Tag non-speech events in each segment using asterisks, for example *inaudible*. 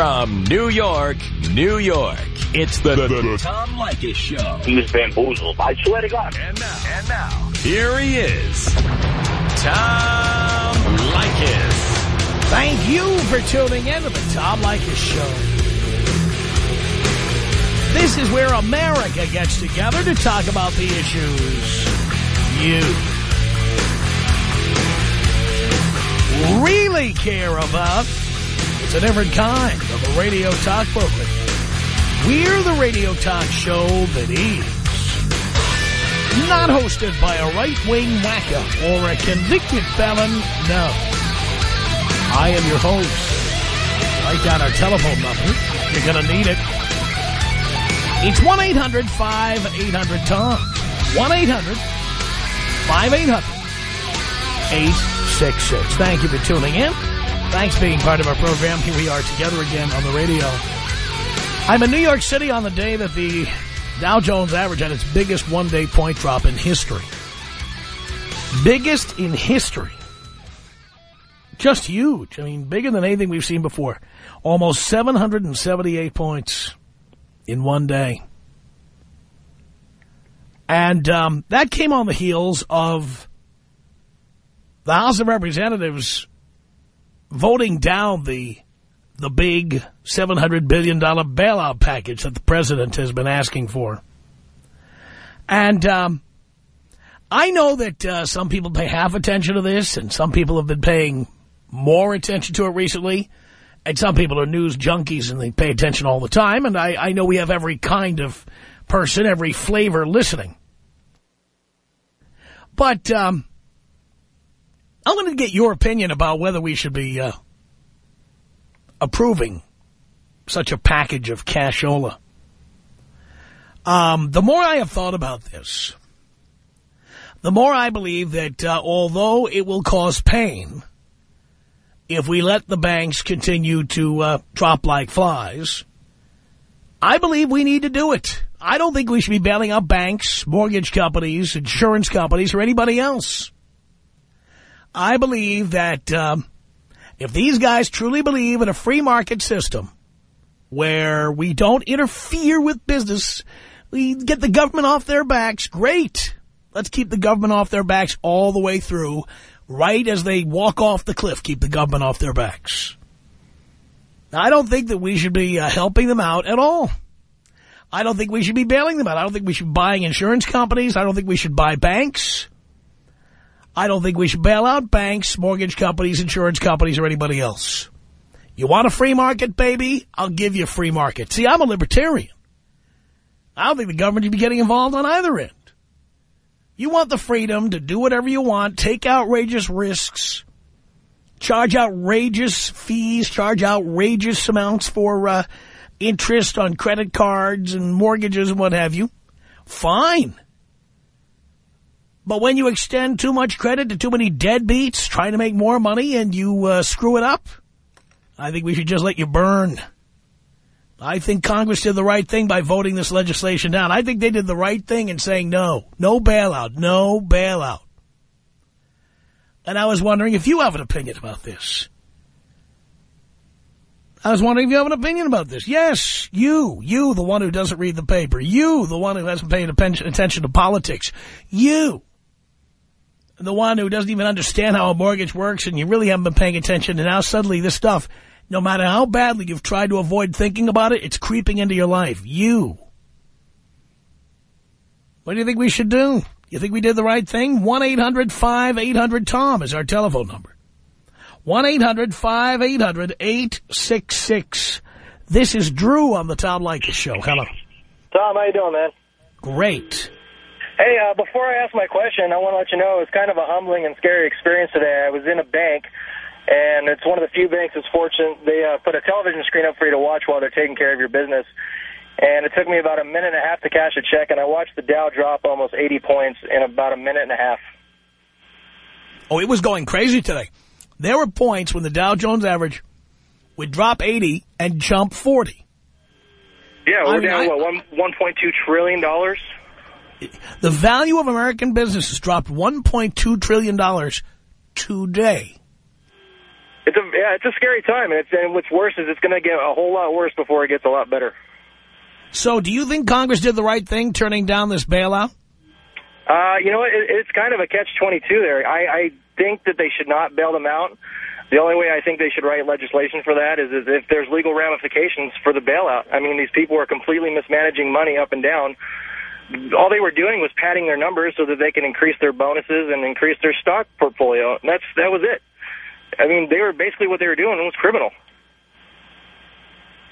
From New York, New York, it's the, the, the Tom Leykis Show. He was bamboozled. I swear to God. And now, and now, here he is, Tom Leykis. Thank you for tuning in to the Tom Leykis Show. This is where America gets together to talk about the issues you really care about. It's a different kind of a radio talk program. We're the radio talk show that is not hosted by a right-wing wacko or a convicted felon. No. I am your host. Write down our telephone number. You're going to need it. It's 1-800-5800-TOM. 1-800-5800-866. Thank you for tuning in. Thanks for being part of our program. Here we are together again on the radio. I'm in New York City on the day that the Dow Jones average had its biggest one-day point drop in history. Biggest in history. Just huge. I mean, bigger than anything we've seen before. Almost 778 points in one day. And um, that came on the heels of the House of Representatives voting down the the big $700 billion bailout package that the president has been asking for. And um, I know that uh, some people pay half attention to this, and some people have been paying more attention to it recently. And some people are news junkies, and they pay attention all the time. And I, I know we have every kind of person, every flavor listening. But um, I wanted to get your opinion about whether we should be uh, approving such a package of cashola. Um, the more I have thought about this, the more I believe that uh, although it will cause pain if we let the banks continue to uh, drop like flies, I believe we need to do it. I don't think we should be bailing out banks, mortgage companies, insurance companies, or anybody else. I believe that um, if these guys truly believe in a free market system where we don't interfere with business, we get the government off their backs, great. Let's keep the government off their backs all the way through. Right as they walk off the cliff, keep the government off their backs. Now, I don't think that we should be uh, helping them out at all. I don't think we should be bailing them out. I don't think we should be buying insurance companies. I don't think we should buy banks. I don't think we should bail out banks, mortgage companies, insurance companies, or anybody else. You want a free market, baby? I'll give you a free market. See, I'm a libertarian. I don't think the government should be getting involved on either end. You want the freedom to do whatever you want, take outrageous risks, charge outrageous fees, charge outrageous amounts for uh, interest on credit cards and mortgages and what have you. Fine. But when you extend too much credit to too many deadbeats trying to make more money and you uh, screw it up, I think we should just let you burn. I think Congress did the right thing by voting this legislation down. I think they did the right thing in saying no. No bailout. No bailout. And I was wondering if you have an opinion about this. I was wondering if you have an opinion about this. Yes, you. You, the one who doesn't read the paper. You, the one who hasn't paid attention to politics. You the one who doesn't even understand how a mortgage works and you really haven't been paying attention and now suddenly this stuff, no matter how badly you've tried to avoid thinking about it, it's creeping into your life. You. What do you think we should do? You think we did the right thing? 1-800-5800-TOM is our telephone number. 1-800-5800-866. This is Drew on the Tom Leykis Show. Hello. Tom, how you doing, man? Great. Hey, uh, before I ask my question, I want to let you know it was kind of a humbling and scary experience today. I was in a bank, and it's one of the few banks that's fortunate. They uh, put a television screen up for you to watch while they're taking care of your business. And it took me about a minute and a half to cash a check, and I watched the Dow drop almost 80 points in about a minute and a half. Oh, it was going crazy today. There were points when the Dow Jones average would drop 80 and jump 40. Yeah, we're I mean, down, I, what, $1.2 trillion? The value of American businesses dropped $1.2 trillion today. It's a yeah, it's a scary time, and it's and what's worse is it's going to get a whole lot worse before it gets a lot better. So, do you think Congress did the right thing turning down this bailout? Uh, you know, it, it's kind of a catch-22 there. I, I think that they should not bail them out. The only way I think they should write legislation for that is, is if there's legal ramifications for the bailout. I mean, these people are completely mismanaging money up and down. All they were doing was padding their numbers so that they can increase their bonuses and increase their stock portfolio. And that's that was it. I mean, they were basically what they were doing was criminal.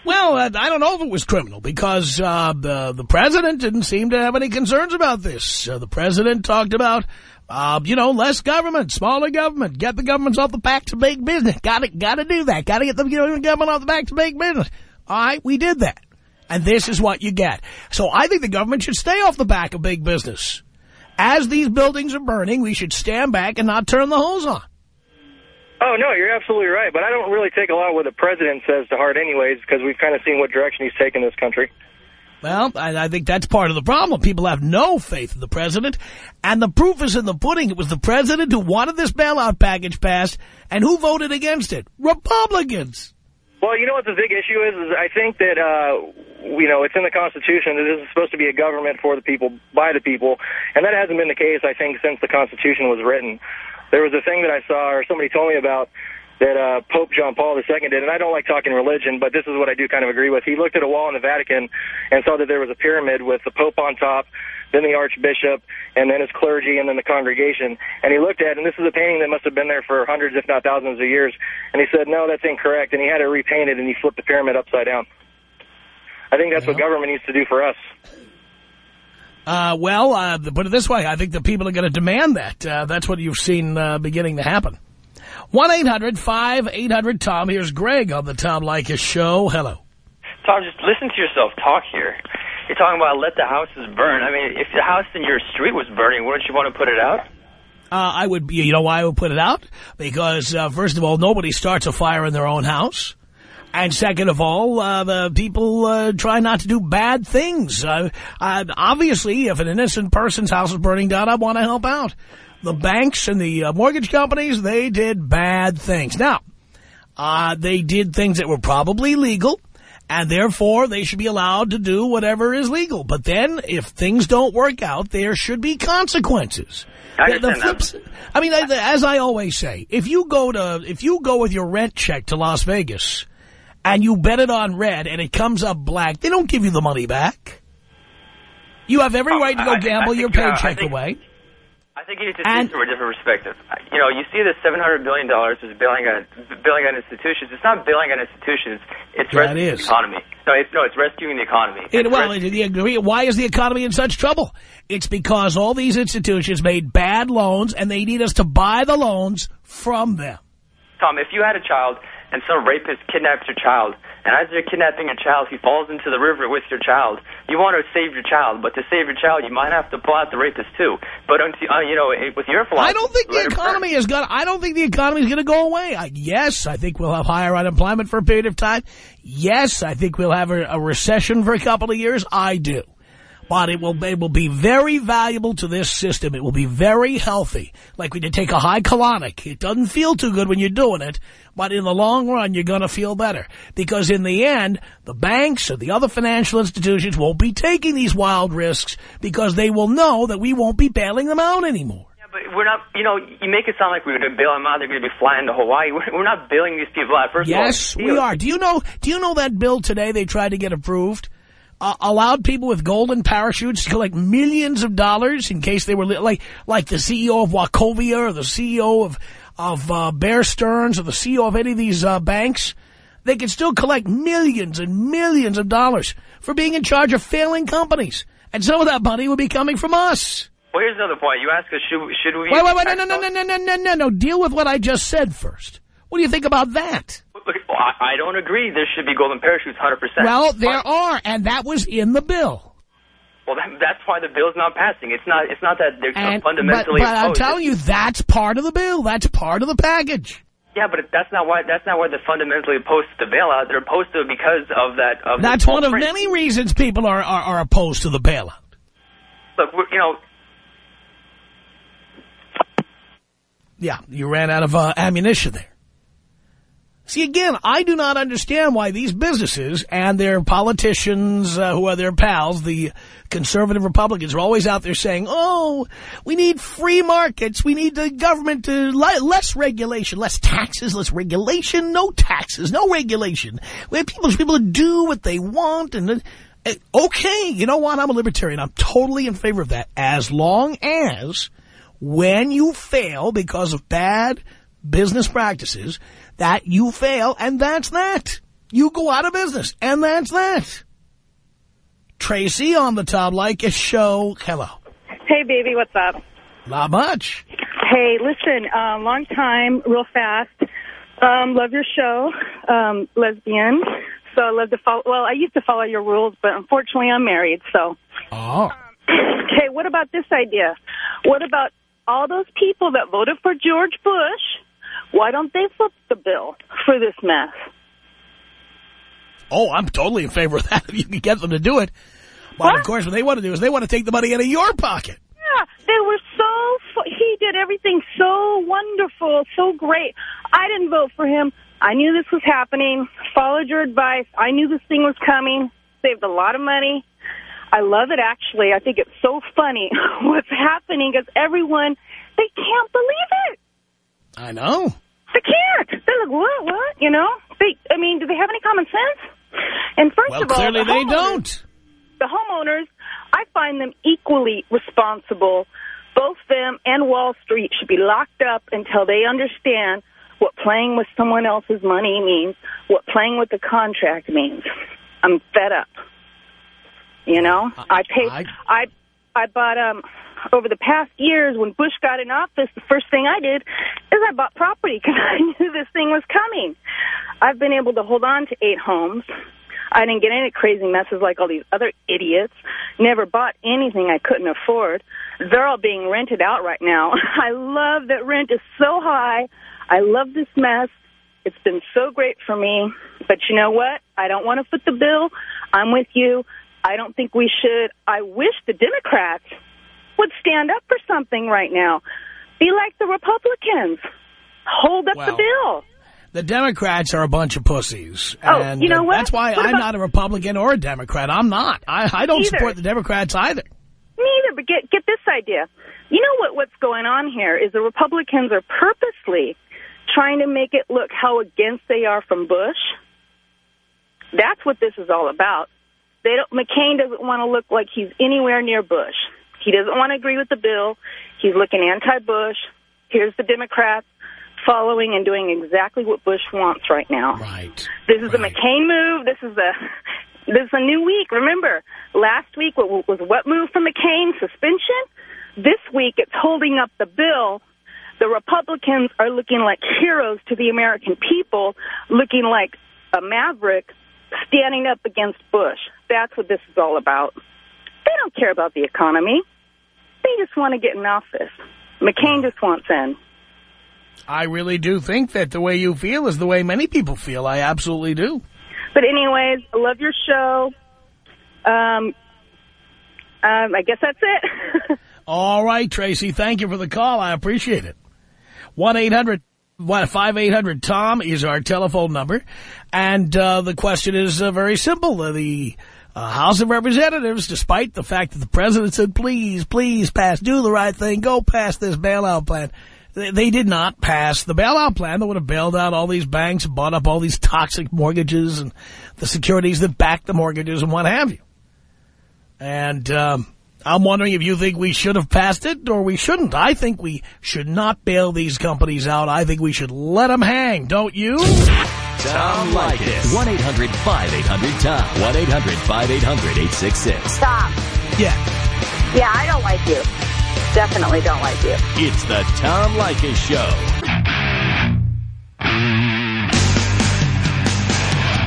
Well, uh, I don't know if it was criminal because uh, the the president didn't seem to have any concerns about this. Uh, the president talked about, uh, you know, less government, smaller government, get the governments off the back to big business. Got to got to do that. Got to get the government off the back to big business. All right, we did that, and this is what you get. So I think the government should stay off the back of big business. As these buildings are burning, we should stand back and not turn the hose on. Oh, no, you're absolutely right. But I don't really take a lot of what the president says to heart anyways, because we've kind of seen what direction he's taken this country. Well, I, I think that's part of the problem. People have no faith in the president. And the proof is in the pudding. It was the president who wanted this bailout package passed. And who voted against it? Republicans. Well, you know what the big issue is? Is I think that, uh, you know, it's in the Constitution that this is supposed to be a government for the people, by the people. And that hasn't been the case, I think, since the Constitution was written. There was a thing that I saw, or somebody told me about, that uh, Pope John Paul II did, and I don't like talking religion, but this is what I do kind of agree with. He looked at a wall in the Vatican and saw that there was a pyramid with the Pope on top, then the Archbishop, and then his clergy, and then the congregation. And he looked at it, and this is a painting that must have been there for hundreds, if not thousands of years. And he said, no, that's incorrect. And he had it repainted, and he flipped the pyramid upside down. I think that's yeah. what government needs to do for us. Uh, well, uh, put it this way, I think the people are going to demand that. Uh, that's what you've seen uh, beginning to happen. 1-800-5800-TOM. Here's Greg on the Tom Leykis show. Hello. Tom, just listen to yourself talk here. You're talking about let the houses burn. I mean, if the house in your street was burning, wouldn't you want to put it out? Uh, I would, you know why I would put it out? Because, uh, first of all, nobody starts a fire in their own house. And second of all, uh, the people uh, try not to do bad things. Uh, obviously, if an innocent person's house is burning down, I want to help out. The banks and the uh, mortgage companies, they did bad things. Now, uh, they did things that were probably legal, and therefore they should be allowed to do whatever is legal. But then, if things don't work out, there should be consequences. I the, the flips, I mean, as I always say, if you go to if you go with your rent check to Las Vegas and you bet it on red and it comes up black, they don't give you the money back. You have every oh, right to go gamble think, your uh, paycheck uh, think, away. Think you need to see it from a different perspective. You know, you see the $700 billion is billing on, billing on institutions. It's not billing on institutions. It's yeah, rescuing it the economy. No, it's, no, it's rescuing the economy. It, well, why is the economy in such trouble? It's because all these institutions made bad loans, and they need us to buy the loans from them. Tom, if you had a child and some rapist kidnaps your child, and as you're kidnapping a child, he falls into the river with your child. You want to save your child, but to save your child, you might have to pull out the rapist too. But uh, you know, with your philosophy, I don't think the economy is going. I don't think the economy is going to go away. I, yes, I think we'll have higher unemployment for a period of time. Yes, I think we'll have a, a recession for a couple of years. I do but it will, it will be very valuable to this system. It will be very healthy. Like when you take a high colonic, it doesn't feel too good when you're doing it, but in the long run, you're going to feel better. Because in the end, the banks and the other financial institutions won't be taking these wild risks because they will know that we won't be bailing them out anymore. Yeah, but we're not, you know, you make it sound like we're going to bail them out. They're going to be flying to Hawaii. *laughs* We're, not bailing these people out. First yes, of all, Yes, we are. Do you know? Do you know that bill today they tried to get approved? Uh, allowed people with golden parachutes to collect millions of dollars in case they were like like the CEO of Wachovia or the CEO of of uh, Bear Stearns or the CEO of any of these uh, banks. They could still collect millions and millions of dollars for being in charge of failing companies. And some of that money would be coming from us. Well, here's another point. You ask us, should, should we... Wait, wait, wait, no, no, no, no, no, no, no, no, no. Deal with what I just said first. What do you think about that? I don't agree there should be golden parachutes 100%. Well, there are, and that was in the bill. Well, that, that's why the bill's not passing. It's not. It's not that they're and, fundamentally. But, but I'm telling you, that's part of the bill. That's part of the package. Yeah, but that's not why. That's not why they're fundamentally opposed to the bailout. They're opposed to it because of that. Of that's one of print. many reasons people are, are are opposed to the bailout. Look, you know. Yeah, you ran out of uh, ammunition there. See, again, I do not understand why these businesses and their politicians, uh, who are their pals, the conservative Republicans, are always out there saying, oh, we need free markets. We need the government to less regulation, less taxes, less regulation, no taxes, no regulation. We have people, people to do what they want. And uh, okay, you know what? I'm a libertarian. I'm totally in favor of that as long as when you fail because of bad business practices, that you fail, and that's that. You go out of business, and that's that. Tracy on the Tom Leykis show. Hello. Hey, baby, what's up? Not much. Hey, listen, uh, long time, real fast. Um, love your show, um, lesbian. So I love to follow, well, I used to follow your rules, but unfortunately I'm married, so. Oh. Okay, what about this idea? What about all those people that voted for George Bush why don't they flip the bill for this mess? Oh, I'm totally in favor of that *laughs* if you can get them to do it. But, what? of course, what they want to do is they want to take the money out of your pocket. Yeah, they were so... He did everything so wonderful, so great. I didn't vote for him. I knew this was happening. Followed your advice. I knew this thing was coming. Saved a lot of money. I love it, actually. I think it's so funny *laughs* what's happening because everyone, they can't believe it. I know. They can't. They're like, what, what? You know? They. I mean, do they have any common sense? And first well, of all, clearly the they don't. The homeowners, I find them equally responsible. Both them and Wall Street should be locked up until they understand what playing with someone else's money means, what playing with the contract means. I'm fed up. You know, I, I pay. I, I I bought um over the past years, when Bush got in office, the first thing I did is I bought property because *laughs* I knew this thing was coming. I've been able to hold on to eight homes. I didn't get any crazy messes like all these other idiots. Never bought anything I couldn't afford. They're all being rented out right now. *laughs* I love that rent is so high. I love this mess. It's been so great for me. But you know what? I don't want to foot the bill. I'm with you. I don't think we should. I wish the Democrats would stand up for something right now. Be like the Republicans. Hold up well, the bill. The Democrats are a bunch of pussies. Oh, and you know what? That's why what I'm not a Republican or a Democrat. I'm not. I, I don't Neither. support the Democrats either. Neither, but get, get this idea. You know what what's going on here is the Republicans are purposely trying to make it look how against they are from Bush. That's what this is all about. They don't, McCain doesn't want to look like he's anywhere near Bush. He doesn't want to agree with the bill. He's looking anti-Bush. Here's the Democrats following and doing exactly what Bush wants right now. Right. This is right. the McCain move. This is a this is a new week. Remember, last week was what move from McCain? Suspension. This week it's holding up the bill. The Republicans are looking like heroes to the American people, looking like a maverick standing up against Bush. That's what this is all about. They don't care about the economy. They just want to get in office. McCain just wants in. I really do think that the way you feel is the way many people feel. I absolutely do. But anyways, I love your show. Um, um, I guess that's it. *laughs* All right, Tracy. Thank you for the call. I appreciate it. 1-800-5800-TOM is our telephone number. And uh, the question is uh, very simple. Uh, the uh, House of Representatives, despite the fact that the president said, please, please pass, do the right thing, go pass this bailout plan. They, they did not pass the bailout plan that would have bailed out all these banks, bought up all these toxic mortgages and the securities that back the mortgages and what have you. And um, I'm wondering if you think we should have passed it or we shouldn't. I think we should not bail these companies out. I think we should let them hang, don't you? Tom Leykis. 1-800-5800-TOM. 1-800-5800-866. Stop. Yeah. Yeah, I don't like you. Definitely don't like you. It's the Tom Leykis Show.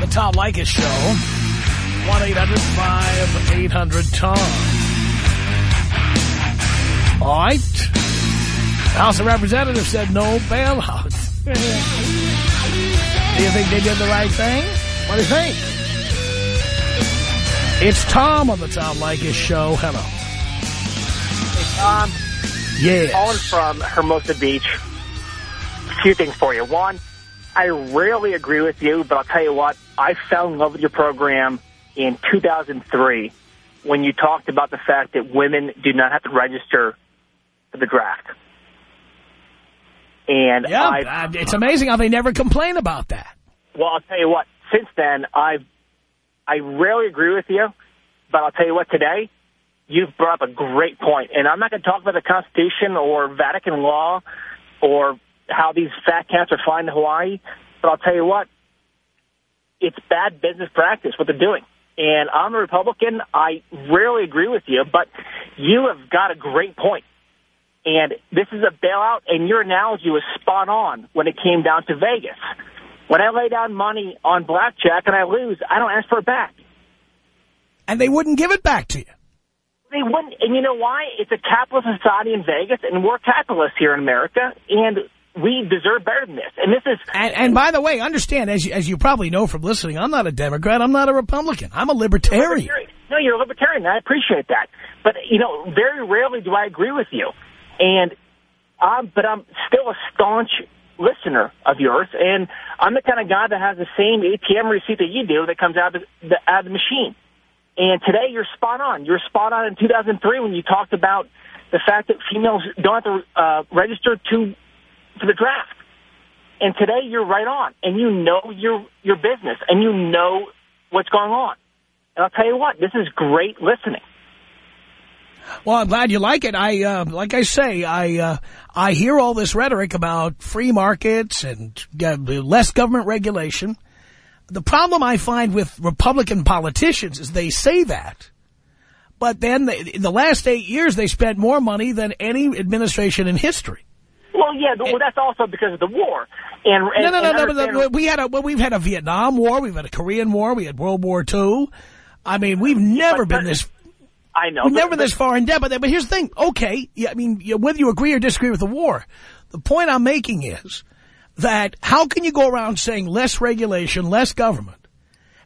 The Tom Leykis Show. 1-800-5800-TOM. All right. House of Representatives said no bailout. *laughs* Do you think they did the right thing? What do you think? It's Tom on the Tom Leykis show. Hello. Hey, Tom. Yes. Calling from Hermosa Beach. A few things for you. One, I rarely agree with you, but I'll tell you what, I fell in love with your program in 2003 when you talked about the fact that women do not have to register for the draft. And Yeah, I've, uh, it's amazing how they never complain about that. well, I'll tell you what, since then, I've, I rarely agree with you, but I'll tell you what, today, you've brought up a great. And I'm not going to talk about the Constitution or Vatican law or how these fat cats are flying to Hawaii, but I'll tell you what, it's bad business practice what they're doing. And I'm a Republican. I rarely agree with you, but you have got a great point. And this is a bailout, and your analogy was spot on when it came down to Vegas. When I lay down money on blackjack and I lose, I don't ask for it back. And they wouldn't give it back to you. They wouldn't, and you know why? It's a capitalist society in Vegas, and we're capitalists here in America, and we deserve better than this. And this is And, and by the way, understand, as you, as you probably know from listening, I'm not a Democrat. I'm not a Republican. I'm a libertarian. No, you're a libertarian. I appreciate that. But, you know, very rarely do I agree with you. And, um, but I'm still a staunch listener of yours. And I'm the kind of guy that has the same ATM receipt that you do that comes out of the, out of the machine. And today you're spot on. You're spot on in 2003 when you talked about the fact that females don't have to uh, register to for the draft. And today you're right on, and you know your your business, and you know what's going on. And I'll tell you what, this is great listening. Well, I'm glad you like it. I, uh, like I say, I, uh, I hear all this rhetoric about free markets and uh, less government regulation. The problem I find with Republican politicians is they say that, but then they, in the last eight years they spent more money than any administration in history. Well, yeah, well, that's also because of the war. And, and no, no, no, and no, no, no. We had a well, we've had a Vietnam War, we've had a Korean War, we had World War II. I mean, we've never been this. I know. We've never this far in debt, but, but here's the thing. Okay, yeah, I mean, whether you agree or disagree with the war, the point I'm making is that how can you go around saying less regulation, less government,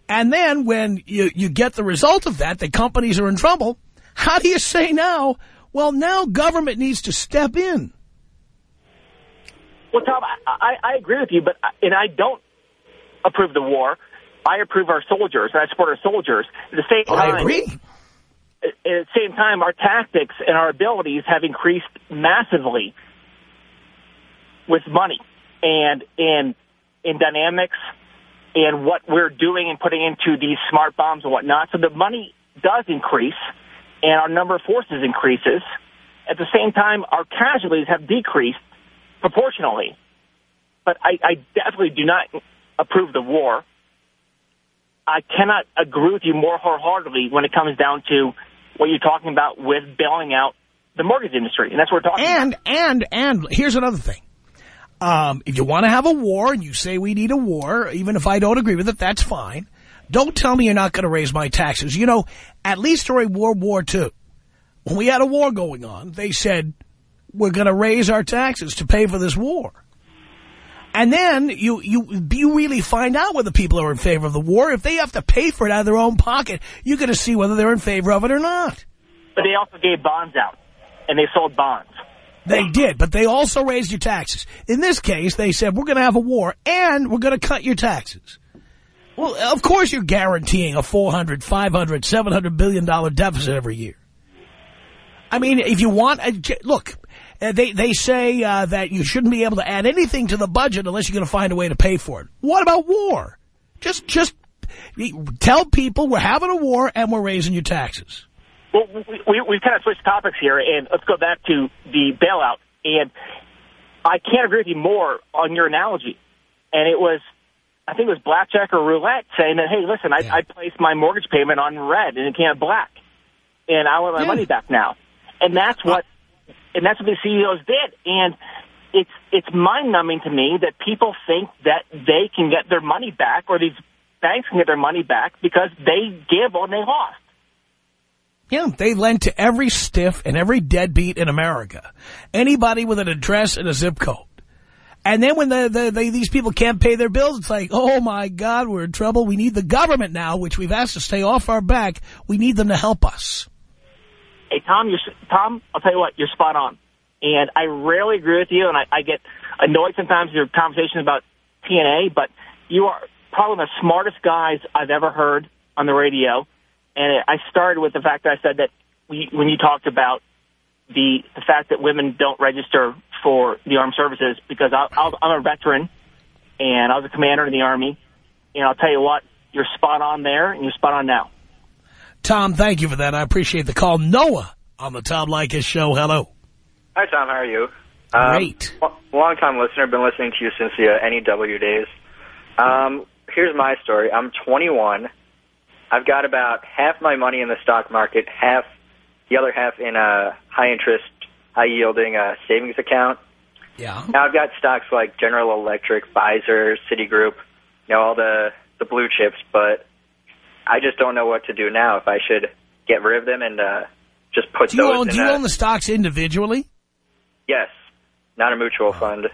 and then when you, you get the result of that, the companies are in trouble, how do you say now, well, now government needs to step in? Well, Tom, I, I, I agree with you, but uh, and I don't approve the war. I approve our soldiers, and I support our soldiers. At the same time, I agree. At the same time, our tactics and our abilities have increased massively with money and in in dynamics and what we're doing and putting into these smart bombs and whatnot. So the money does increase, and our number of forces increases. At the same time, our casualties have decreased proportionally. But I, I definitely do not approve the war. I cannot agree with you more wholeheartedly when it comes down to what you're talking about with bailing out the mortgage industry. And that's what we're talking And, about. and, and here's another thing. Um, if you want to have a war and you say we need a war, even if I don't agree with it, that's fine. Don't tell me you're not going to raise my taxes. You know, at least during World War II, when we had a war going on, they said, we're going to raise our taxes to pay for this war. And then you, you, you really find out whether people are in favor of the war. If they have to pay for it out of their own pocket, you're going to see whether they're in favor of it or not. But they also gave bonds out, and they sold bonds. They did, but they also raised your taxes. In this case, they said, we're going to have a war, and we're going to cut your taxes. Well, of course you're guaranteeing a $400, $500, 700 billion dollar deficit every year. I mean, if you want, uh, a, look, uh, they, they say uh, that you shouldn't be able to add anything to the budget unless you're going to find a way to pay for it. What about war? Just, just tell people we're having a war and we're raising your taxes. Well, we, we, we've kind of switched topics here, and let's go back to the bailout. And I can't agree with you more on your analogy. And it was, I think it was blackjack or roulette saying that, hey, listen, I, Yeah. I placed my mortgage payment on red and it came out black, and I want my Yeah. money back now. And that's what, and that's what the CEOs did. And it's it's mind numbing to me that people think that they can get their money back or these banks can get their money back because they give when they lost. Yeah, they lent to every stiff and every deadbeat in America. Anybody with an address and a zip code. And then when the, the, they, these people can't pay their bills, it's like, oh, my God, we're in trouble. We need the government now, which we've asked to stay off our back. We need them to help us. Hey, Tom, you're, Tom, I'll tell you what, you're spot on. And I rarely agree with you, and I, I get annoyed sometimes with your conversations about TNA, but you are probably the smartest guys I've ever heard on the radio. And I started with the fact that I said that we, when you talked about the the fact that women don't register for the armed services, because I, I, I'm a veteran and I was a commander in the Army. And I'll tell you what, you're spot on there and you're spot on now. Tom, thank you for that. I appreciate the call. Noah on the Tom Leykis show. Hello. Hi, Tom. How are you? Um, Great. Long-time listener. Been listening to you since the uh, NEW days. Um, here's my story. I'm 21. I've got about half my money in the stock market, half the other half in a high-interest, high-yielding uh, savings account. Yeah. Now I've got stocks like General Electric, Pfizer, Citigroup, you know, all the the blue chips, but I just don't know what to do now. If I should get rid of them and uh, just put Do you, those own, in do you a, own the stocks individually? yes, not a mutual fund.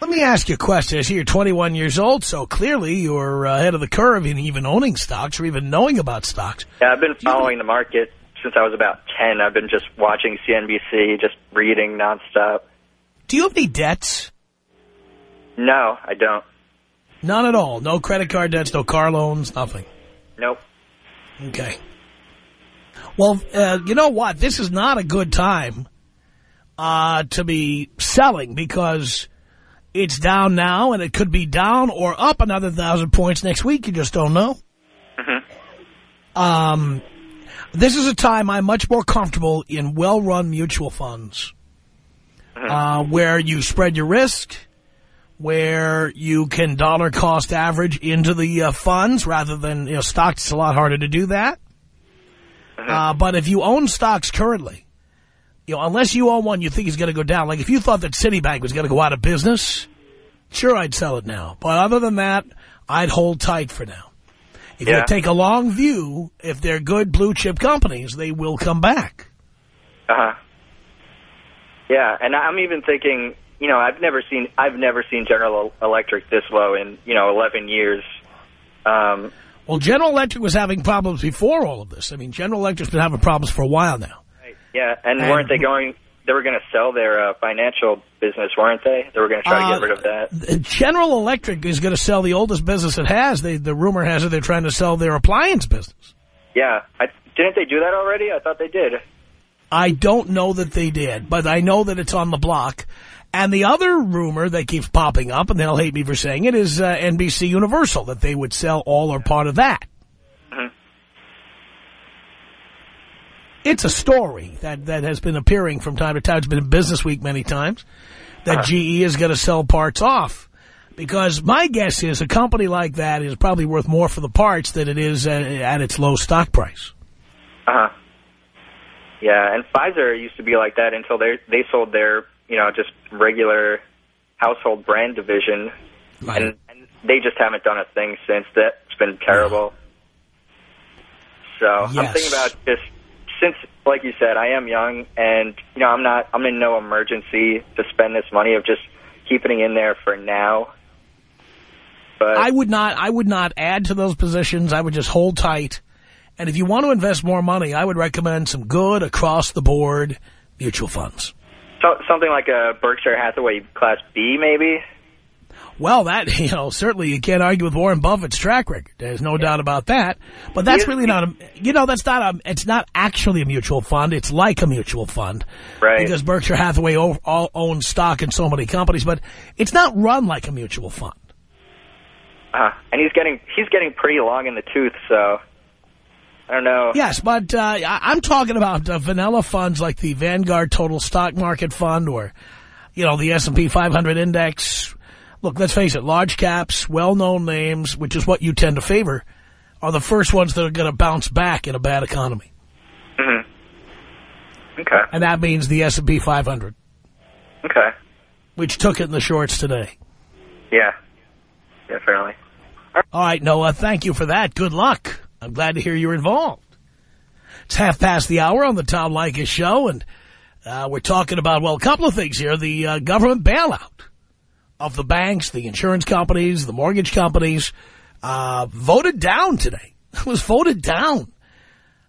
Let me ask you a question. I see you're 21 years old, so clearly you're uh, ahead of the curve in even owning stocks or even knowing about stocks. Yeah, I've been following the market since I was about 10. I've been just watching CNBC, just reading nonstop. Do you have any debts? No, I don't. None at all. No credit card debts, no car loans, nothing. Nope. Okay. Well, uh, you know what? This is not a good time uh, to be selling because it's down now and it could be down or up another thousand points next week. You just don't know. hmm Um, this is a time I'm much more comfortable in well-run mutual funds uh, where you spread your risk, where you can dollar cost average into the uh, funds rather than, you know, stocks. It's a lot harder to do that. Uh, but if you own stocks currently, you know, unless you own one you think is going to go down, like if you thought that Citibank was going to go out of business, sure, I'd sell it now. But other than that, I'd hold tight for now. If you take a long view, if they're good blue chip companies, they will come back. Uh-huh. Yeah, and I'm even thinking, you know, I've never seen I've never seen General Electric this low in, you know, 11 years. Um, Well, General Electric was having problems before all of this. I mean, General Electric's been having problems for a while now. yeah, and, And- weren't they going they were going to sell their uh, financial business, weren't they? They were going to try to Uh, get rid of that. General Electric is going to sell the oldest business it has. They, the rumor has it they're trying to sell their appliance business. Yeah. I, didn't they do that already? I thought they did. I don't know that they did, but I know that it's on the block. And the other rumor that keeps popping up, and they'll hate me for saying it, is uh, NBC Universal, that they would sell all or part of that. Mhm. It's a story that, that has been appearing from time to time. It's been in Business Week many times, that GE is going to sell parts off. Because my guess is a company like that is probably worth more for the parts than it is at, at its low stock price. Uh-huh. Yeah, and Pfizer used to be like that until they they sold their, you know, just regular household brand division. And, and they just haven't done a thing since. that. It's been terrible. So I'm thinking about just since, like you said, I am young, and you know, I'm not, I'm in no emergency to spend this money of just keeping it in there for now. But I would not. I would not add to those positions. I would just hold tight. And if you want to invest more money, I would recommend some good across the board mutual funds. So, something like a Berkshire Hathaway Class B, maybe. Well, that *laughs* you know certainly you can't argue with Warren Buffett's track record. There's no doubt about that. But that's really not a. You know, that's not a. It's not actually a mutual fund. It's like a mutual fund. Right. Because Berkshire Hathaway o- all owns stock in so many companies, but it's not run like a mutual fund. Uh, and he's getting he's getting pretty long in the tooth, so I don't know. Yes, but uh, I'm talking about uh, vanilla funds like the Vanguard Total Stock Market Fund or, you know, the S&P 500 Index. Look, let's face it, large caps, well-known names, which is what you tend to favor, are the first ones that are going to bounce back in a bad economy. Mm -hmm. Okay. And that means the S&P 500, Okay. which took it in the shorts today. Yeah. Definitely. All right, Noah, thank you for that. Good luck. I'm glad to hear you're involved. It's half past the hour on the Tom Leykis show, and uh, we're talking about, well, a couple of things here. The uh, government bailout of the banks, the insurance companies, the mortgage companies, uh, voted down today. *laughs* It was voted down.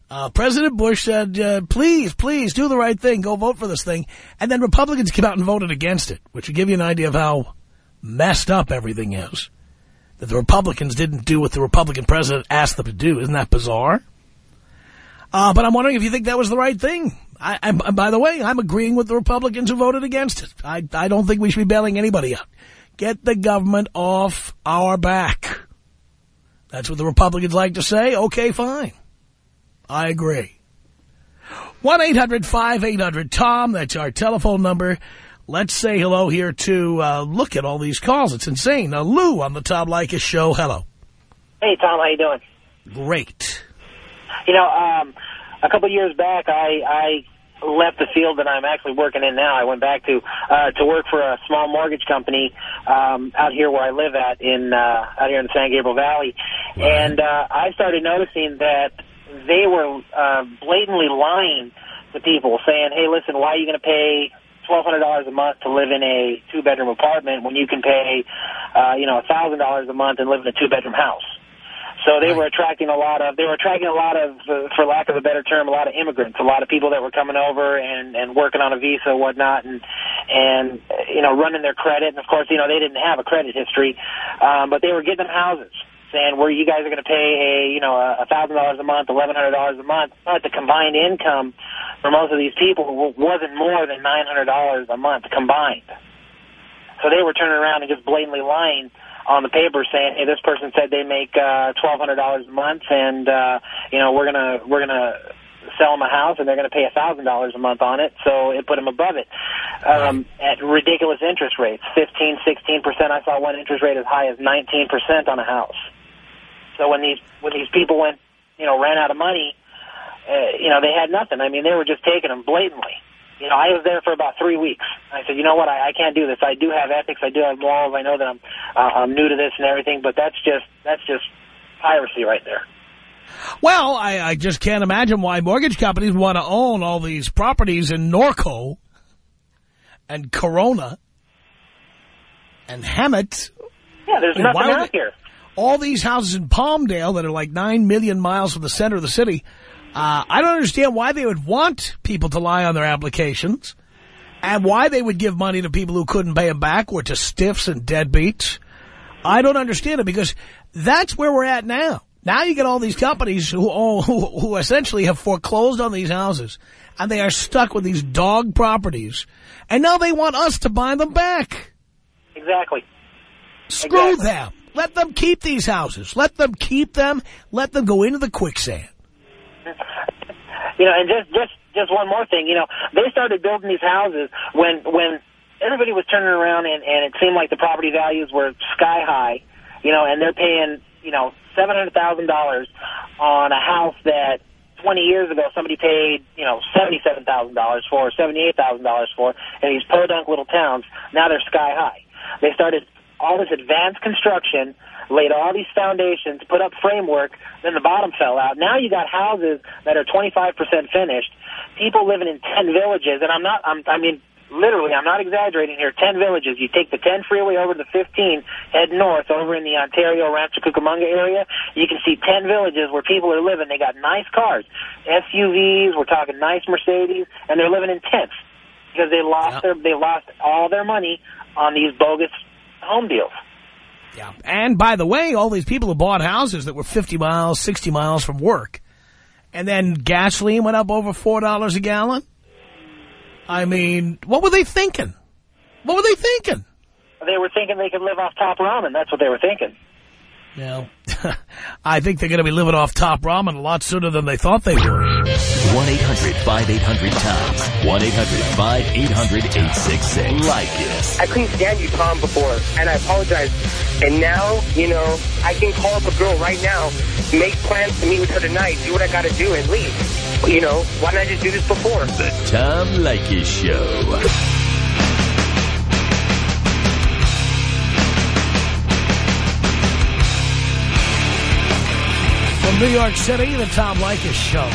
Uh, President Bush said, uh, please, please do the right thing. Go vote for this thing. And then Republicans came out and voted against it, which would give you an idea of how messed up everything is. That the Republicans didn't do what the Republican president asked them to do. Isn't that bizarre? Uh, but I'm wondering if you think that was the right thing. I, I, by the way, I'm agreeing with the Republicans who voted against it. I, I don't think we should be bailing anybody out. Get the government off our back. That's what the Republicans like to say. Okay, fine. I agree. 1-800-5800-TOM. That's our telephone number. Let's say hello here to, uh, look at all these calls. It's insane. Uh, Lou on the Tom Leykis show. Hello. Hey, Tom. How you doing? Great. You know, um, a couple of years back, I, I left the field that I'm actually working in now. I went back to uh, to work for a small mortgage company um, out here where I live at in uh, out here in the San Gabriel Valley, right. and uh, I started noticing that they were uh, blatantly lying to people, saying, "Hey, listen, why are you going to pay $1,200 a month to live in a two-bedroom apartment when you can pay, uh, you know, $1,000 a month and live in a two-bedroom house?" So they were attracting a lot of, they were attracting a lot of, uh, for lack of a better term, a lot of immigrants, a lot of people that were coming over and, and working on a visa and whatnot and, and, you know, running their credit. And of course, you know, they didn't have a credit history, um, but they were getting them houses saying where you guys are going to pay a, you know, a thousand dollars a month, eleven hundred dollars a month, but the combined income for most of these people wasn't more than nine hundred dollars a month combined. So they were turning around and just blatantly lying on the paper saying, "Hey, this person said they make uh, twelve hundred dollars a month, and uh, you know we're gonna we're gonna sell them a house, and they're gonna pay a thousand dollars a month on it." So it put them above it um, at ridiculous interest rates, fifteen, sixteen percent. I saw one interest rate as high as nineteen percent on a house. So when these when these people went, you know, ran out of money, uh, you know, they had nothing. I mean, they were just taking them blatantly you know, I was there for about three weeks. I said, you know what, I, I can't do this. I do have ethics. I do have morals. I know that I'm, uh, I'm new to this and everything, but that's just, that's just piracy right there. Well, I, I just can't imagine why mortgage companies want to own all these properties in Norco and Corona and Hemet. Yeah, there's nothing out here. All these houses in Palmdale that are like nine million miles from the center of the city uh, I don't understand why they would want people to lie on their applications and why they would give money to people who couldn't pay them back or to stiffs and deadbeats. I don't understand it because that's where we're at now. Now you get all these companies who, all, who, who essentially have foreclosed on these houses and they are stuck with these dog properties. And now they want us to buy them back. Exactly. Screw exactly. them. Let them keep these houses. Let them keep them. Let them go into the quicksand. You know, and just just just one more thing. You know, they started building these houses when when everybody was turning around and, and it seemed like the property values were sky high. You know, and they're paying you know seven hundred thousand dollars on a house that 20 years ago somebody paid, you know, $77,000 for, $78,000 for, and these podunk little towns. Now they're sky high. They started all this advanced construction laid all these foundations, put up framework, then the bottom fell out. Now you got houses that are 25% finished, people living in 10 villages, and I'm not, I'm, I mean, literally, I'm not exaggerating here, 10 villages. You take the 10 freeway over to the 15, head north over in the Ontario, Rancho Cucamonga area, you can see 10 villages where people are living. They got nice cars, SUVs, we're talking nice Mercedes, and they're living in tents because they lost yep. their, they lost all their money on these bogus home deals. Yeah. And by the way, all these people who bought houses that were 50 miles, 60 miles from work, and then gasoline went up over $4 a gallon. I mean, what were they thinking? What were they thinking? They were thinking they could live off top ramen. That's what they were thinking. Well, *laughs* I think they're going to be living off top ramen a lot sooner than they thought they were. 1-800-5800-TOM. 1-800-5800-866. Like it. I couldn't stand you, Tom, before, and I apologize. And now, you know, I can call up a girl right now, make plans to meet with her tonight, do what I got to do, and leave. You know, why didn't I just do this before? The Tom Leykis Show. From New York City, the Tom Leykis Show.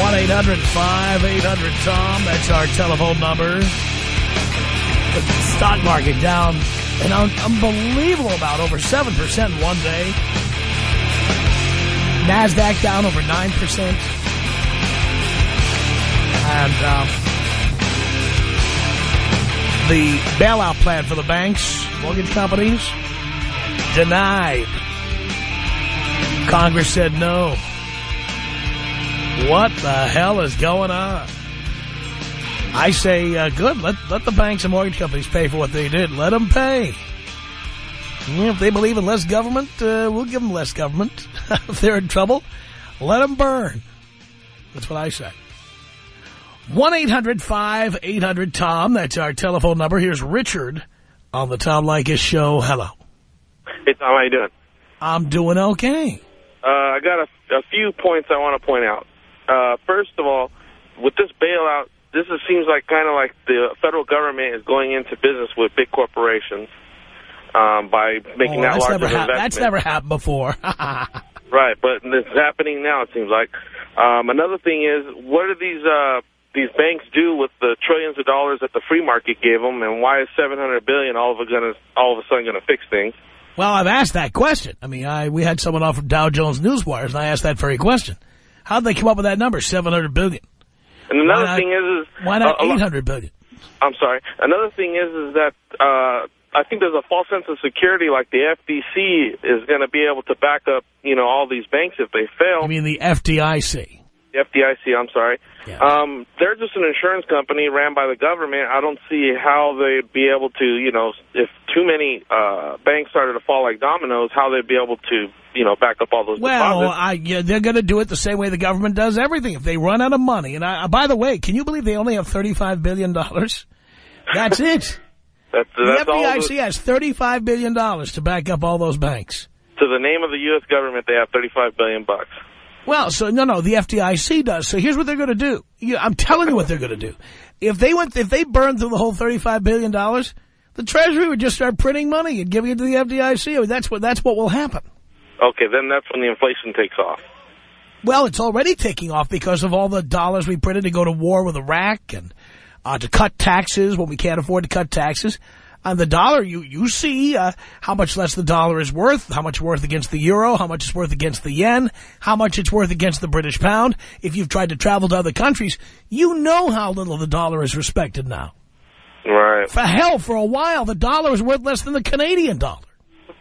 1-800-5800-TOM. That's our telephone number. The stock market down an unbelievable amount, over 7% in one day. NASDAQ down over 9%. And um, the bailout plan for the banks, mortgage companies, denied. Congress said no. What the hell is going on? I say, uh, good, let, let the banks and mortgage companies pay for what they did. Let them pay. If they believe in less government, uh, we'll give them less government. *laughs* if they're in trouble, let them burn. That's what I say. 1-800-5800-TOM. That's our telephone number. Here's Richard on the Tom Leykis show. Hello. Hey, Tom. How you doing? I'm doing okay. Uh, I got a, a few points I want to point out. Uh, first of all, with this bailout, this is, seems like kind of like the federal government is going into business with big corporations um, by making oh, that large investment. That's never happened before. *laughs* right, but it's happening now, it seems like. Um, another thing is, what do these uh, these banks do with the trillions of dollars that the free market gave them, and why is 700 billion all of a, gonna, all of a sudden going to fix things? Well, I've asked that question. I mean, I we had someone off from Dow Jones Newswires, and I asked that very question. How did they come up with that number, 700 billion? And another not, thing is, is why not uh, eight hundred billion? I'm sorry. Another thing is, is that uh, I think there's a false sense of security, like the FDC is going to be able to back up, you know, all these banks if they fail. I mean the FDIC? The FDIC, I'm sorry. Yeah. Um, they're just an insurance company ran by the government. I don't see how they'd be able to, you know, if too many uh, banks started to fall like dominoes, how they'd be able to, you know, back up all those well. I, yeah, they're going to do it the same way the government does everything. If they run out of money, and I, by the way, can you believe they only have $35 billion? That's *laughs* it. That's, that's the FDIC the, has $35 billion to back up all those banks. To the name of the U.S. government, they have 35 billion bucks. Well, so no, no, the FDIC does. So here's what they're going to do. I'm telling you what they're going to do. If they went, if they burned through the whole $35 billion, the Treasury would just start printing money and giving it to the FDIC. I mean, that's what, that's what will happen. Okay, then that's when the inflation takes off. Well, it's already taking off because of all the dollars we printed to go to war with Iraq and uh, to cut taxes when we can't afford to cut taxes. On the dollar, you, you see uh, how much less the dollar is worth, how much worth against the euro, how much it's worth against the yen, how much it's worth against the British pound. If you've tried to travel to other countries, you know how little the dollar is respected now. Right. For hell, for a while, the dollar was worth less than the Canadian dollar.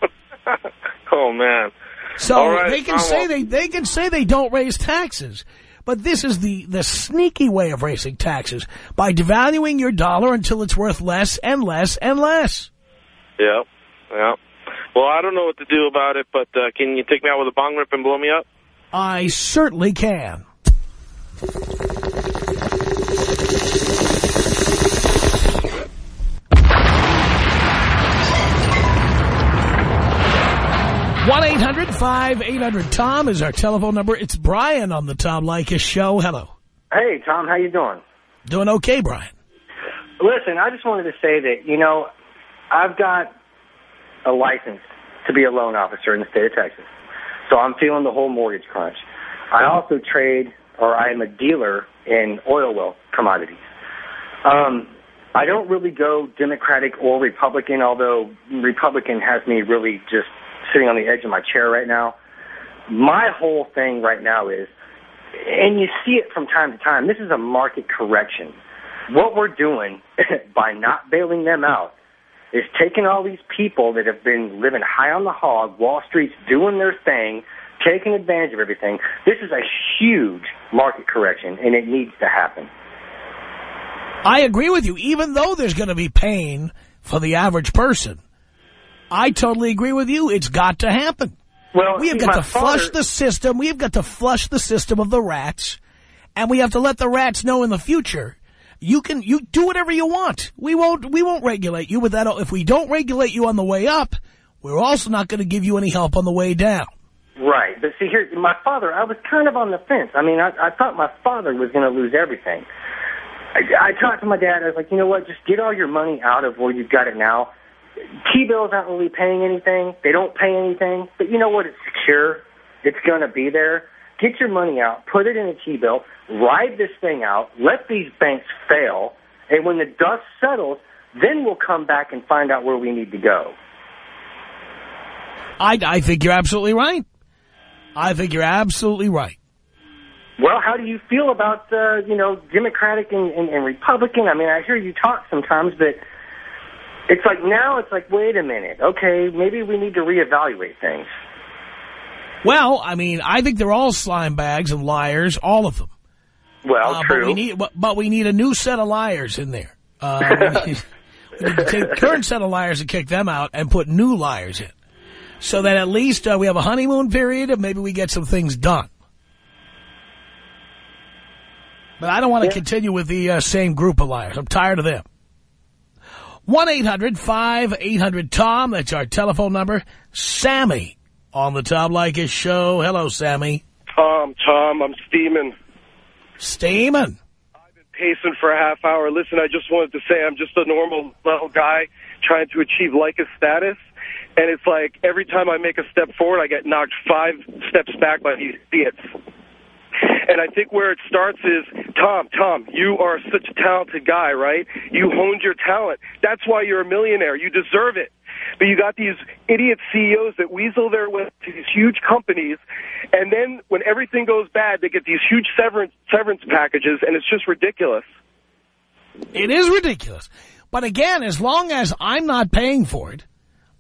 *laughs* oh, man. So right, they can say they they can say they don't raise taxes, but this is the the sneaky way of raising taxes by devaluing your dollar until it's worth less and less and less. Yeah, yeah. Well, I don't know what to do about it, but uh, can you take me out with a bong rip and blow me up? I certainly can. One 800 tom is our telephone number. It's Brian on the Tom Leykis show. Hello. Hey, Tom. How you doing? Doing okay, Brian. Listen, I just wanted to say that, you know, I've got a license to be a loan officer in the state of Texas. So I'm feeling the whole mortgage crunch. I also trade, or I am a dealer in oil well commodities. Um, I don't really go Democratic or Republican, although Republican has me really just sitting on the edge of my chair right now. My whole thing right now is, and you see it from time to time, this is a market correction. What we're doing *laughs* by not bailing them out is taking all these people that have been living high on the hog, Wall Street's doing their thing, taking advantage of everything. This is a huge market correction, and it needs to happen. I agree with you. Even though there's going to be pain for the average person, I totally agree with you. It's got to happen. Well, we have got to flush father- the system. We have got to flush the system of the rats, and we have to let the rats know in the future. You can you do whatever you want. We won't we won't regulate you, but that if we don't regulate you on the way up, we're also not going to give you any help on the way down. Right, but see here, my father, I was kind of on the fence. I mean, I, I thought my father was going to lose everything. I, I talked to my dad. I was like, you know what? Just get all your money out of where you've got it now. T-bills aren't really paying anything. They don't pay anything. But you know what? It's secure. It's going to be there. Get your money out. Put it in a T-bill. Ride this thing out. Let these banks fail. And when the dust settles, then we'll come back and find out where we need to go. I, I think you're absolutely right. I think you're absolutely right. Well, how do you feel about, uh, you know, Democratic and, and, and Republican? I mean, I hear you talk sometimes, but It's like now it's like, wait a minute. Okay, maybe we need to reevaluate things. Well, I mean, I think they're all slime bags and liars, all of them. Well, Uh, true. But we, need, but, but we need a new set of liars in there. Uh, we, *laughs* need, we need to take the current set of liars and kick them out and put new liars in. So that at least uh, we have a honeymoon period and maybe we get some things done. But I don't want to continue with the uh, same group of liars. I'm tired of them. 1-800-5800-TOM. That's our telephone number. Sammy on the Tom Leykis show. Hello, Sammy. Tom, Tom, I'm steaming. Steaming. I've been pacing for a half hour. Listen, I just wanted to say I'm just a normal level guy trying to achieve Leykis status. And it's like every time I make a step forward, I get knocked five steps back by these idiots. And I think where it starts is, Tom, Tom, you are such a talented guy, right? You honed your talent. That's why you're a millionaire. You deserve it. But you got these idiot CEOs that weasel their way to these huge companies, and then when everything goes bad, they get these huge severance severance packages, and it's just ridiculous. It is ridiculous. But again, as long as I'm not paying for it,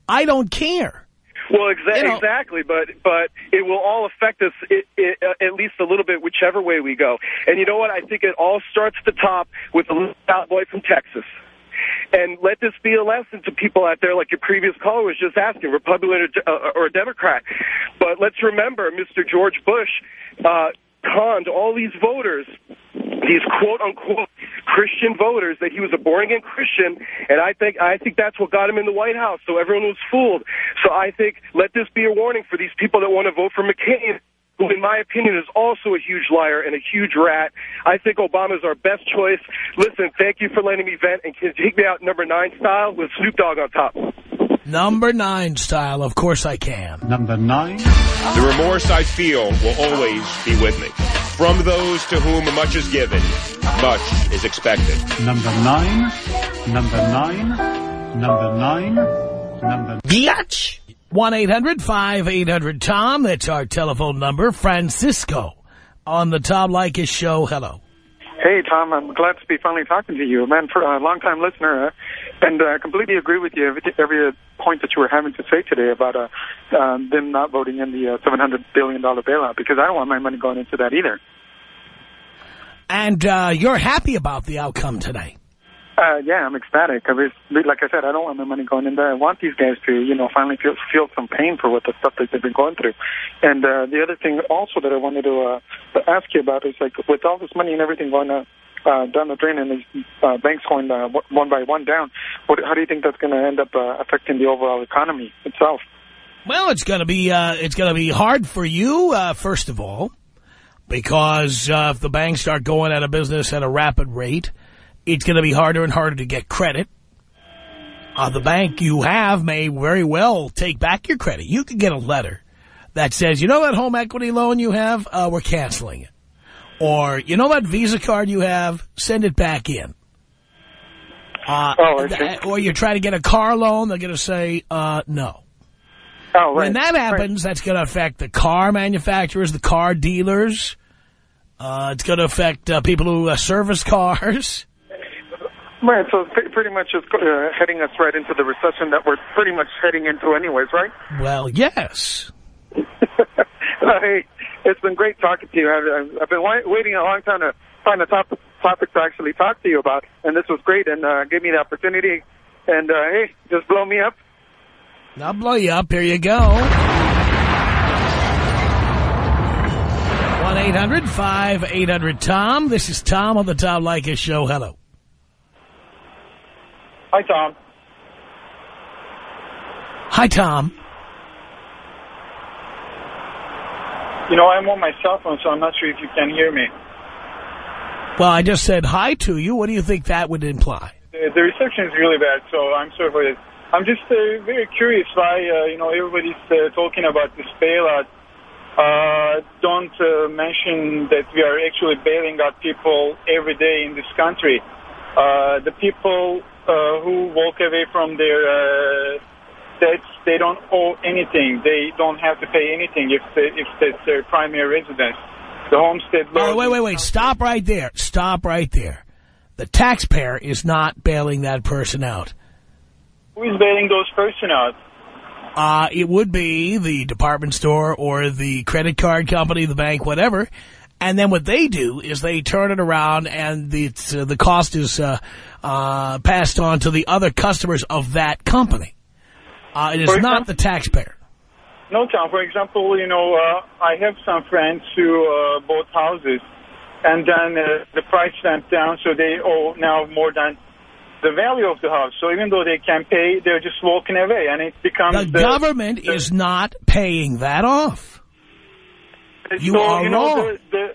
I don't care. Well, exa You know- exactly, but but it will all affect us i i at least a little bit, whichever way we go. And you know what? I think it all starts at the top with a little boy from Texas. And let this be a lesson to people out there, like your previous caller was just asking, Republican or, uh, or Democrat. But let's remember, Mr. George Bush uh, conned all these voters, these quote-unquote Christian voters, that he was a born-again Christian, and I think I think that's what got him in the White House. So everyone was fooled. So I think let this be a warning for these people that want to vote for McCain who, in my opinion, is also a huge liar and a huge rat. I think Obama's our best choice. Listen, thank you for letting me vent, and can you take me out number nine style with Snoop Dogg on top? Number nine style, of course I can. Number nine. The remorse I feel will always be with me. From those to whom much is given, much is expected. Number nine. Number nine. Number nine. Number. Biatch. 1-800-5800-TOM. That's our telephone number. Francisco on the Tom Leykis show. Hello. Hey, Tom, I'm glad to be finally talking to you. Man, for a long-time listener, uh, and I uh, completely agree with you every, every point that you were having to say today about uh, uh, them not voting in the uh, $700 billion bailout, because I don't want my money going into that either. And uh, you're happy about the outcome today. Uh, yeah, I'm ecstatic. I was, like I said, I don't want my money going in there. I want these guys to, you know, finally feel, feel some pain for what the stuff that they've been going through. And uh, the other thing also that I wanted to uh, ask you about is, like, with all this money and everything going uh, down the drain and these uh, banks going uh, one by one down, what, how do you think that's going to end up uh, affecting the overall economy itself? Well, it's going to be uh, it's going to be hard for you, uh, first of all, because uh, if the banks start going out of business at a rapid rate, it's going to be harder and harder to get credit. Uh, the bank you have may very well take back your credit. You could get a letter that says, you know that home equity loan you have? Uh, we're canceling it. Or, you know that Visa card you have? Send it back in. Uh, Oh, or you try to get a car loan, they're going to say, uh, no. Oh, right. When that happens, that's going to affect the car manufacturers, the car dealers. Uh, it's going to affect uh, people who uh, service *laughs* cars. Right, so pre- pretty much it's uh, heading us right into the recession that we're pretty much heading into anyways, right? Well, yes. *laughs* hey, it's been great talking to you. I've, I've been waiting a long time to find a topic, topic to actually talk to you about, and this was great and uh, gave me the opportunity. And, uh, hey, just blow me up. I'll blow you up. Here you go. 1-800-5800-TOM. This is Tom on the Tom Leykis Show. Hello. Hi, Tom. Hi, Tom. You know, I'm on my cell phone, so I'm not sure if you can hear me. Well, I just said hi to you. What do you think that would imply? The, the reception is really bad, so I'm sorry for this. I'm just uh, very curious why, uh, you know, everybody's uh, talking about this bailout. Uh, don't uh, mention that we are actually bailing out people every day in this country. Uh, the people uh, who walk away from their uh, debts, they don't owe anything. They don't have to pay anything if they, if that's their primary residence. The homestead law. Oh, wait, wait, wait. Stop right there. Stop right there. The taxpayer is not bailing that person out. Who is bailing those person out? Uh, it would be the department store or the credit card company, the bank, whatever. And then what they do is they turn it around and the uh, the cost is uh, uh, passed on to the other customers of that company. Uh, it is For not the taxpayer. No, Tom. For example, you know, uh, I have some friends who uh, bought houses, and then uh, the price went down, so they owe now more than the value of the house. So even though they can pay, they're just walking away, and it becomes The government is not paying that off. You so, are you know, wrong. The, the,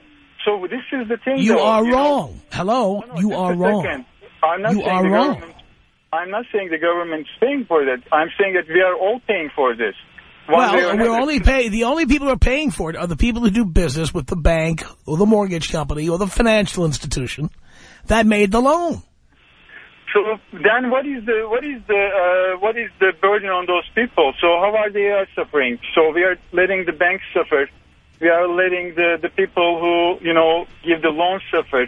so this is the thing. You though, are you know. wrong. Hello, you are wrong. I'm not You saying are the wrong. government. I'm not saying the government's paying for that. I'm saying that we are all paying for this. One way or Well, we're only paying, the only people who are paying for it are the people who do business with the bank or the mortgage company or the financial institution that made the loan. So then, what is the what is the uh, what is the burden on those people? So how are they are suffering? So we are letting the banks suffer. We are letting the the people who you know give the loans suffer,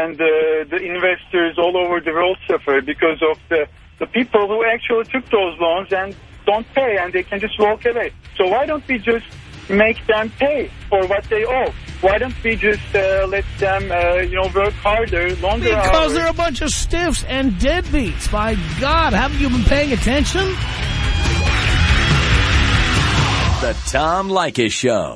and uh, the investors all over the world suffer because of the the people who actually took those loans and don't pay, and they can just walk away. So why don't we just make them pay for what they owe? Why don't we just uh, let them, uh, you know, work harder, longer Because hours? they're a bunch of stiffs and deadbeats. My God, haven't you been paying attention? The Tom Leykis Show.